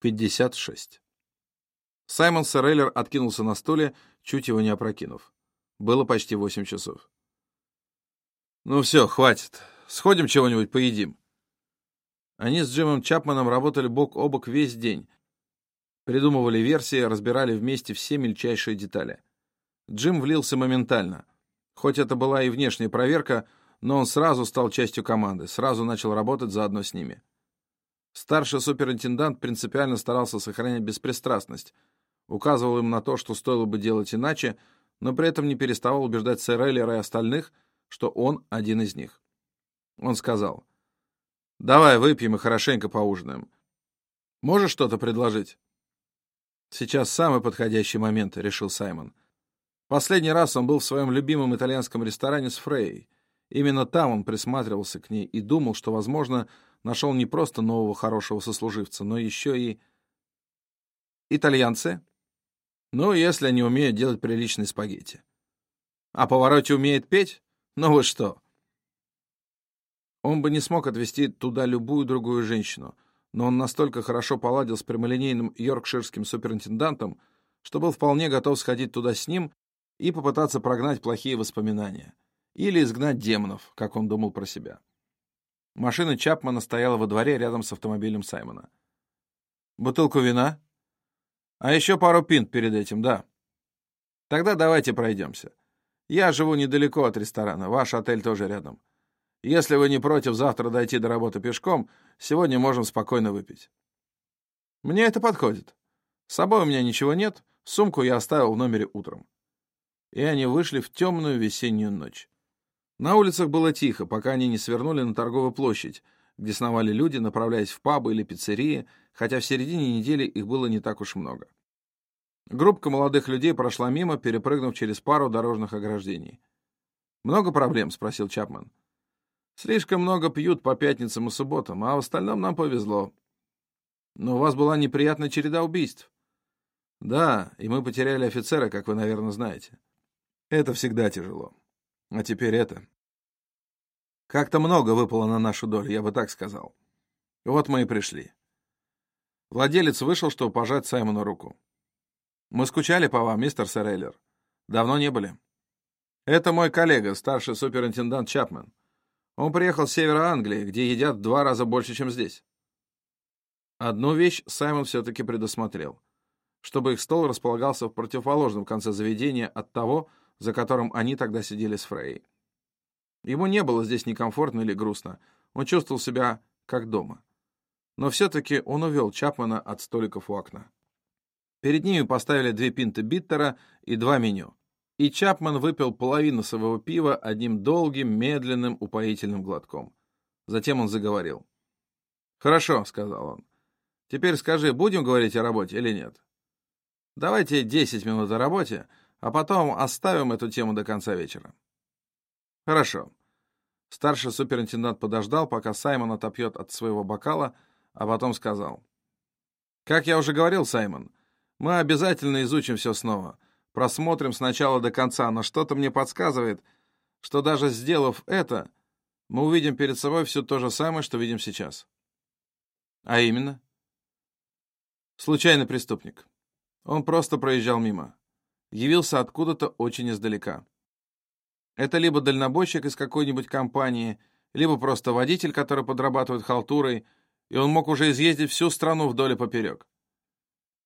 56. Саймон Сореллер откинулся на стуле, чуть его не опрокинув. Было почти восемь часов. «Ну все, хватит. Сходим чего-нибудь поедим». Они с Джимом Чапманом работали бок о бок весь день. Придумывали версии, разбирали вместе все мельчайшие детали. Джим влился моментально. Хоть это была и внешняя проверка, но он сразу стал частью команды, сразу начал работать заодно с ними. Старший суперинтендант принципиально старался сохранять беспристрастность, указывал им на то, что стоило бы делать иначе, но при этом не переставал убеждать сэр Эллера и остальных, что он один из них. Он сказал, «Давай выпьем и хорошенько поужинаем. Можешь что-то предложить?» «Сейчас самый подходящий момент», — решил Саймон. Последний раз он был в своем любимом итальянском ресторане с Фрей. Именно там он присматривался к ней и думал, что, возможно, нашел не просто нового хорошего сослуживца, но еще и... Итальянцы? Ну, если они умеют делать приличные спагетти. А повороте умеет петь? Ну вы что? Он бы не смог отвезти туда любую другую женщину, но он настолько хорошо поладил с прямолинейным йоркширским суперинтендантом, что был вполне готов сходить туда с ним и попытаться прогнать плохие воспоминания. Или изгнать демонов, как он думал про себя. Машина Чапмана стояла во дворе рядом с автомобилем Саймона. «Бутылку вина?» «А еще пару пинт перед этим, да». «Тогда давайте пройдемся. Я живу недалеко от ресторана, ваш отель тоже рядом. Если вы не против завтра дойти до работы пешком, сегодня можем спокойно выпить». «Мне это подходит. С собой у меня ничего нет, сумку я оставил в номере утром». И они вышли в темную весеннюю ночь. На улицах было тихо, пока они не свернули на торговую площадь, где сновали люди, направляясь в пабы или пиццерии, хотя в середине недели их было не так уж много. Группка молодых людей прошла мимо, перепрыгнув через пару дорожных ограждений. «Много проблем?» — спросил Чапман. «Слишком много пьют по пятницам и субботам, а в остальном нам повезло. Но у вас была неприятная череда убийств». «Да, и мы потеряли офицера, как вы, наверное, знаете. Это всегда тяжело. А теперь это. Как-то много выпало на нашу долю, я бы так сказал. Вот мы и пришли. Владелец вышел, чтобы пожать Саймону руку. Мы скучали по вам, мистер Сэреллер. Давно не были. Это мой коллега, старший суперинтендант Чапмен. Он приехал с севера Англии, где едят в два раза больше, чем здесь. Одну вещь Саймон все-таки предусмотрел. Чтобы их стол располагался в противоположном конце заведения от того, за которым они тогда сидели с Фрей. Ему не было здесь ни комфортно или грустно, он чувствовал себя как дома. Но все-таки он увел Чапмана от столиков у окна. Перед ними поставили две пинты биттера и два меню. И Чапман выпил половину своего пива одним долгим, медленным, упоительным глотком. Затем он заговорил. «Хорошо», — сказал он. «Теперь скажи, будем говорить о работе или нет?» «Давайте десять минут о работе, а потом оставим эту тему до конца вечера. Хорошо. Старший суперинтендант подождал, пока Саймон отопьет от своего бокала, а потом сказал. Как я уже говорил, Саймон, мы обязательно изучим все снова. Просмотрим с начала до конца, но что-то мне подсказывает, что даже сделав это, мы увидим перед собой все то же самое, что видим сейчас. А именно? Случайный преступник. Он просто проезжал мимо явился откуда-то очень издалека. Это либо дальнобойщик из какой-нибудь компании, либо просто водитель, который подрабатывает халтурой, и он мог уже изъездить всю страну вдоль и поперек.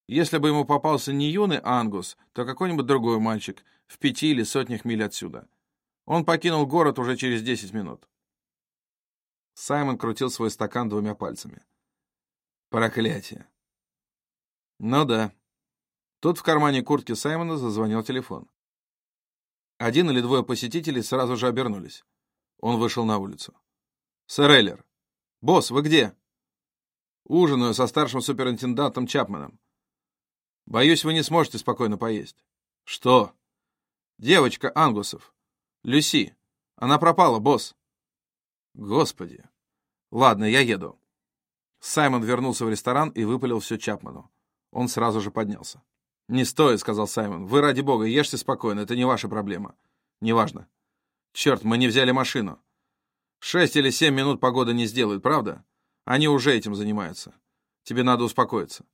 Если бы ему попался не юный Ангус, то какой-нибудь другой мальчик в пяти или сотнях миль отсюда. Он покинул город уже через десять минут. Саймон крутил свой стакан двумя пальцами. Проклятие. Ну да, Тут в кармане куртки Саймона зазвонил телефон. Один или двое посетителей сразу же обернулись. Он вышел на улицу. «Сэр Эллер! Босс, вы где?» «Ужинаю со старшим суперинтендантом Чапманом. Боюсь, вы не сможете спокойно поесть». «Что?» «Девочка Ангусов. Люси. Она пропала, босс». «Господи. Ладно, я еду». Саймон вернулся в ресторан и выпалил все Чапману. Он сразу же поднялся. «Не стоит», — сказал Саймон. «Вы, ради бога, ешьте спокойно, это не ваша проблема». «Неважно». «Черт, мы не взяли машину». «Шесть или семь минут погода не сделает, правда? Они уже этим занимаются. Тебе надо успокоиться».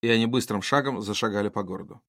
и они быстрым шагом зашагали по городу.